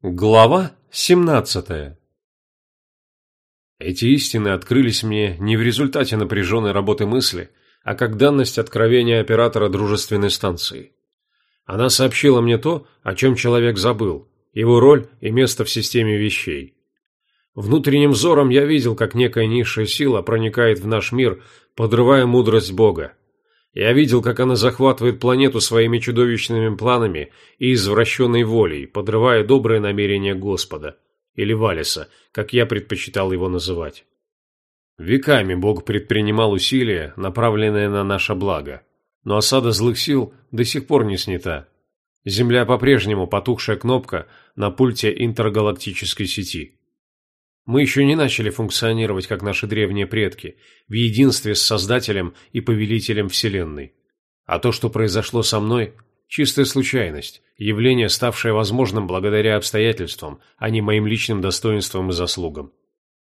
Глава 17 Эти истины открылись мне не в результате напряженной работы мысли, а как данность откровения оператора дружественной станции. Она сообщила мне то, о чем человек забыл, его роль и место в системе вещей. Внутренним взором я видел, как некая низшая сила проникает в наш мир, подрывая мудрость Бога, я видел, как она захватывает планету своими чудовищными планами и извращенной волей, подрывая добрые намерения Господа, или Валиса, как я предпочитал его называть. Веками Бог предпринимал усилия, направленные на наше благо, но осада злых сил до сих пор не снята. Земля по-прежнему потухшая кнопка на пульте интергалактической сети. Мы еще не начали функционировать, как наши древние предки, в единстве с Создателем и Повелителем Вселенной. А то, что произошло со мной – чистая случайность, явление, ставшее возможным благодаря обстоятельствам, а не моим личным достоинствам и заслугам.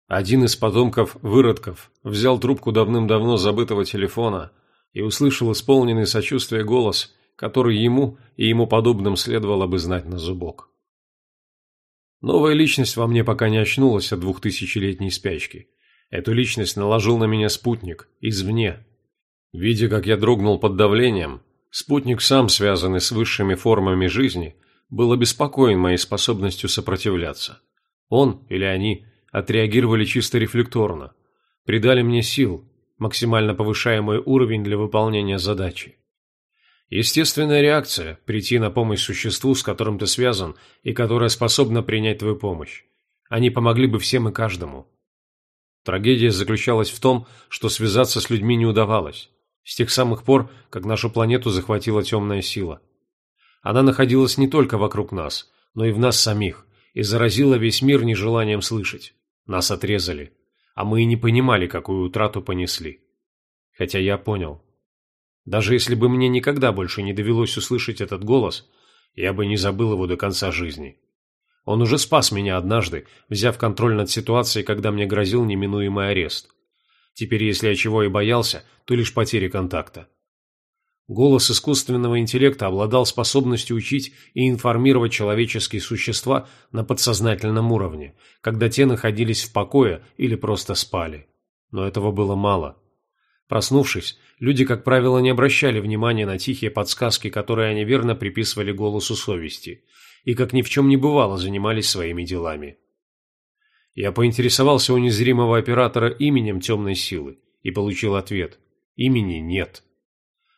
Один из потомков выродков взял трубку давным-давно забытого телефона и услышал исполненный сочувствия голос, который ему и ему подобным следовало бы знать на зубок. Новая личность во мне пока не очнулась от двухтысячелетней спячки. Эту личность наложил на меня спутник, извне. Видя, как я дрогнул под давлением, спутник, сам связанный с высшими формами жизни, был обеспокоен моей способностью сопротивляться. Он или они отреагировали чисто рефлекторно, придали мне сил, максимально повышая мой уровень для выполнения задачи. Естественная реакция – прийти на помощь существу, с которым ты связан, и которое способно принять твою помощь. Они помогли бы всем и каждому. Трагедия заключалась в том, что связаться с людьми не удавалось. С тех самых пор, как нашу планету захватила темная сила. Она находилась не только вокруг нас, но и в нас самих, и заразила весь мир нежеланием слышать. Нас отрезали, а мы и не понимали, какую утрату понесли. Хотя я понял, даже если бы мне никогда больше не довелось услышать этот голос, я бы не забыл его до конца жизни. Он уже спас меня однажды, взяв контроль над ситуацией, когда мне грозил неминуемый арест. Теперь, если я чего и боялся, то лишь потери контакта. Голос искусственного интеллекта обладал способностью учить и информировать человеческие существа на подсознательном уровне, когда те находились в покое или просто спали. Но этого было мало. Проснувшись, люди, как правило, не обращали внимания на тихие подсказки, которые они верно приписывали голосу совести, и, как ни в чем не бывало, занимались своими делами. Я поинтересовался у незримого оператора именем темной силы и получил ответ – имени нет.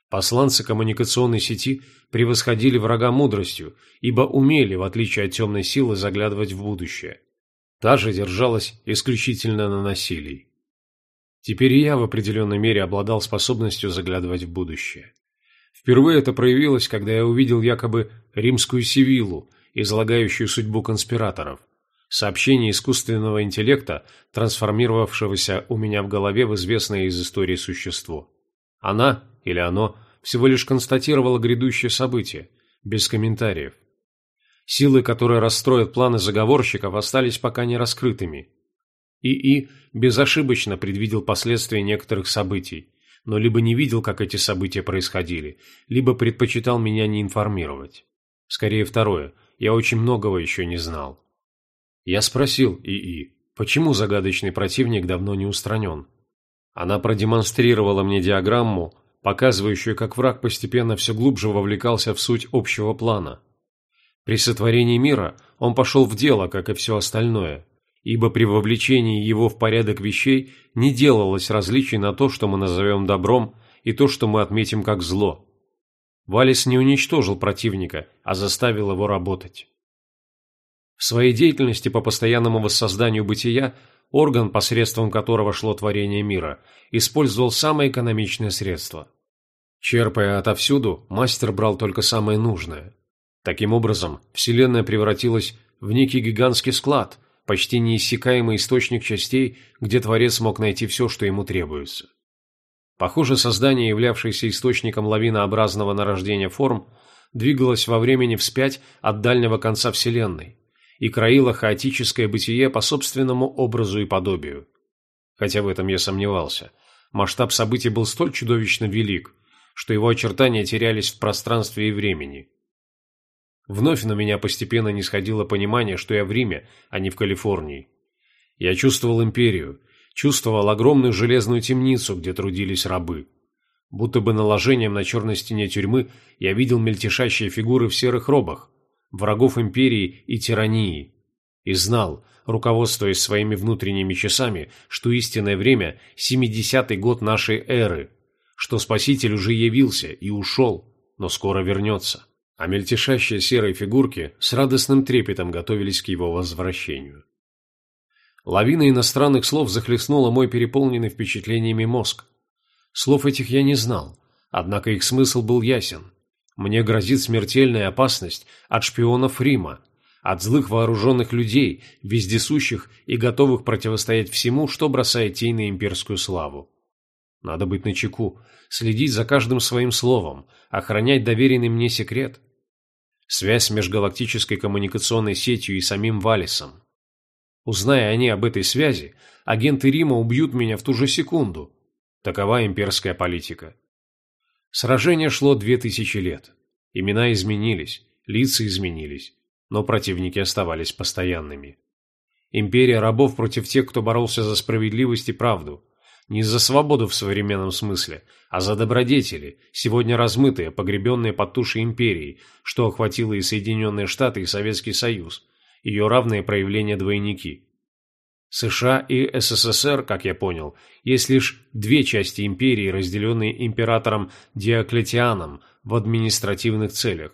Посланцы коммуникационной сети превосходили врага мудростью, ибо умели, в отличие от темной силы, заглядывать в будущее. Та же держалась исключительно на насилии. Теперь я в определенной мере обладал способностью заглядывать в будущее. Впервые это проявилось, когда я увидел якобы римскую Сивиллу, излагающую судьбу конспираторов. Сообщение искусственного интеллекта, трансформировавшегося у меня в голове в известное из истории существо. Она, или оно, всего лишь констатировало грядущее событие, без комментариев. Силы, которые расстроят планы заговорщиков, остались пока не раскрытыми. ИИ безошибочно предвидел последствия некоторых событий, но либо не видел, как эти события происходили, либо предпочитал меня не информировать. Скорее второе, я очень многого еще не знал. Я спросил ИИ, почему загадочный противник давно не устранен. Она продемонстрировала мне диаграмму, показывающую, как враг постепенно все глубже вовлекался в суть общего плана. При сотворении мира он пошел в дело, как и все остальное, ибо при вовлечении его в порядок вещей не делалось различий на то, что мы назовем добром, и то, что мы отметим как зло. Валис не уничтожил противника, а заставил его работать. В своей деятельности по постоянному воссозданию бытия орган, посредством которого шло творение мира, использовал самое экономичное средство. Черпая отовсюду, мастер брал только самое нужное. Таким образом, Вселенная превратилась в некий гигантский склад – почти неиссякаемый источник частей, где Творец мог найти все, что ему требуется. Похоже, создание, являвшееся источником лавинообразного нарождения форм, двигалось во времени вспять от дальнего конца Вселенной и краило хаотическое бытие по собственному образу и подобию. Хотя в этом я сомневался. Масштаб событий был столь чудовищно велик, что его очертания терялись в пространстве и времени. Вновь на меня постепенно не сходило понимание, что я в Риме, а не в Калифорнии. Я чувствовал империю, чувствовал огромную железную темницу, где трудились рабы. Будто бы наложением на черной стене тюрьмы я видел мельтешащие фигуры в серых робах, врагов империи и тирании. И знал, руководствуясь своими внутренними часами, что истинное время – 70-й год нашей эры, что Спаситель уже явился и ушел, но скоро вернется а мельтешащие серые фигурки с радостным трепетом готовились к его возвращению. Лавина иностранных слов захлестнула мой переполненный впечатлениями мозг. Слов этих я не знал, однако их смысл был ясен. Мне грозит смертельная опасность от шпионов Рима, от злых вооруженных людей, вездесущих и готовых противостоять всему, что бросает тень на имперскую славу. Надо быть начеку, следить за каждым своим словом, охранять доверенный мне секрет – Связь с межгалактической коммуникационной сетью и самим Валисом. Узная они об этой связи, агенты Рима убьют меня в ту же секунду. Такова имперская политика. Сражение шло две тысячи лет. Имена изменились, лица изменились, но противники оставались постоянными. Империя рабов против тех, кто боролся за справедливость и правду, не за свободу в современном смысле, а за добродетели, сегодня размытые, погребенные под тушей империи, что охватило и Соединенные Штаты, и Советский Союз, ее равные проявления двойники. США и СССР, как я понял, есть лишь две части империи, разделенные императором Диоклетианом в административных целях.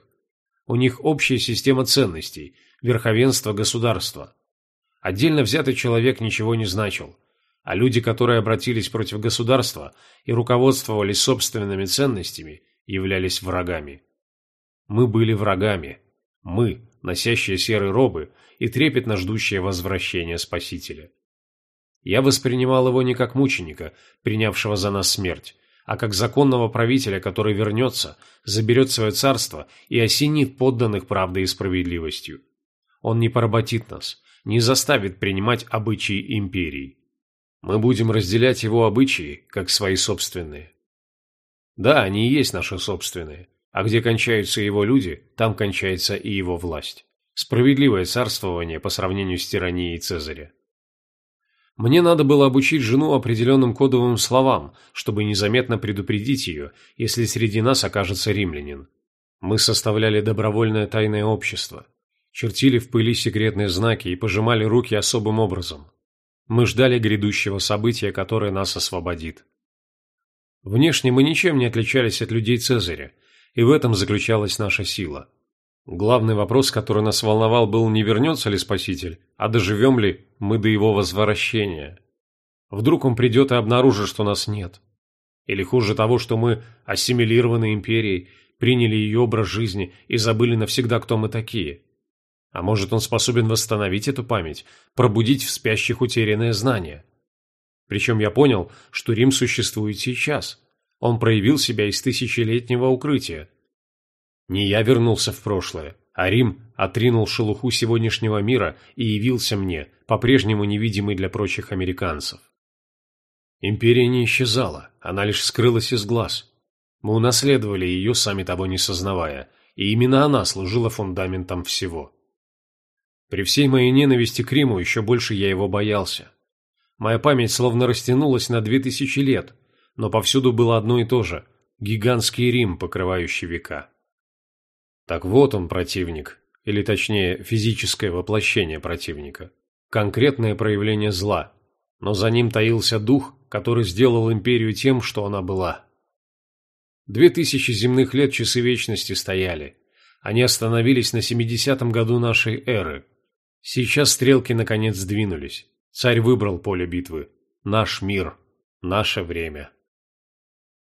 У них общая система ценностей, верховенство государства. Отдельно взятый человек ничего не значил – а люди, которые обратились против государства и руководствовались собственными ценностями, являлись врагами. Мы были врагами. Мы, носящие серые робы и трепетно ждущие возвращения Спасителя. Я воспринимал его не как мученика, принявшего за нас смерть, а как законного правителя, который вернется, заберет свое царство и осенит подданных правдой и справедливостью. Он не поработит нас, не заставит принимать обычаи империи. Мы будем разделять его обычаи, как свои собственные. Да, они и есть наши собственные, а где кончаются его люди, там кончается и его власть. Справедливое царствование по сравнению с тиранией Цезаря. Мне надо было обучить жену определенным кодовым словам, чтобы незаметно предупредить ее, если среди нас окажется римлянин. Мы составляли добровольное тайное общество, чертили в пыли секретные знаки и пожимали руки особым образом. Мы ждали грядущего события, которое нас освободит. Внешне мы ничем не отличались от людей Цезаря, и в этом заключалась наша сила. Главный вопрос, который нас волновал, был, не вернется ли Спаситель, а доживем ли мы до его возвращения. Вдруг он придет и обнаружит, что нас нет. Или хуже того, что мы ассимилированы империей, приняли ее образ жизни и забыли навсегда, кто мы такие. А может, он способен восстановить эту память, пробудить в спящих утерянное знание? Причем я понял, что Рим существует сейчас. Он проявил себя из тысячелетнего укрытия. Не я вернулся в прошлое, а Рим отринул шелуху сегодняшнего мира и явился мне, по-прежнему невидимый для прочих американцев. Империя не исчезала, она лишь скрылась из глаз. Мы унаследовали ее, сами того не сознавая, и именно она служила фундаментом всего. При всей моей ненависти к Риму еще больше я его боялся. Моя память словно растянулась на две тысячи лет, но повсюду было одно и то же – гигантский Рим, покрывающий века. Так вот он, противник, или точнее физическое воплощение противника, конкретное проявление зла, но за ним таился дух, который сделал империю тем, что она была. Две тысячи земных лет часы вечности стояли. Они остановились на семидесятом году нашей эры – Сейчас стрелки наконец сдвинулись. Царь выбрал поле битвы. Наш мир. Наше время.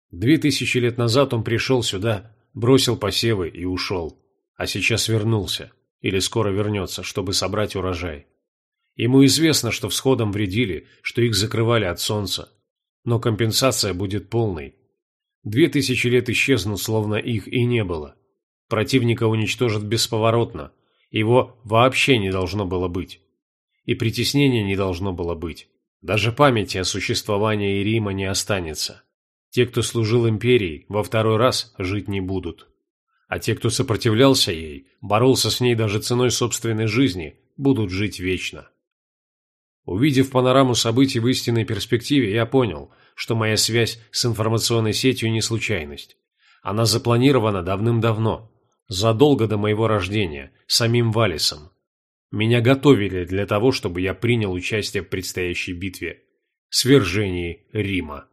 Две тысячи лет назад он пришел сюда, бросил посевы и ушел. А сейчас вернулся. Или скоро вернется, чтобы собрать урожай. Ему известно, что всходом вредили, что их закрывали от солнца. Но компенсация будет полной. Две тысячи лет исчезнут, словно их и не было. Противника уничтожат бесповоротно, его вообще не должно было быть. И притеснения не должно было быть. Даже памяти о существовании Рима не останется. Те, кто служил империи, во второй раз жить не будут. а те, кто сопротивлялся ей, боролся с ней даже ценой собственной жизни, будут жить вечно. Увидев панораму событий в истинной перспективе, я понял, что моя связь с информационной сетью не случайность. Она запланирована давным-давно, задолго до моего рождения, самим Валисом. Меня готовили для того, чтобы я принял участие в предстоящей битве – свержении Рима.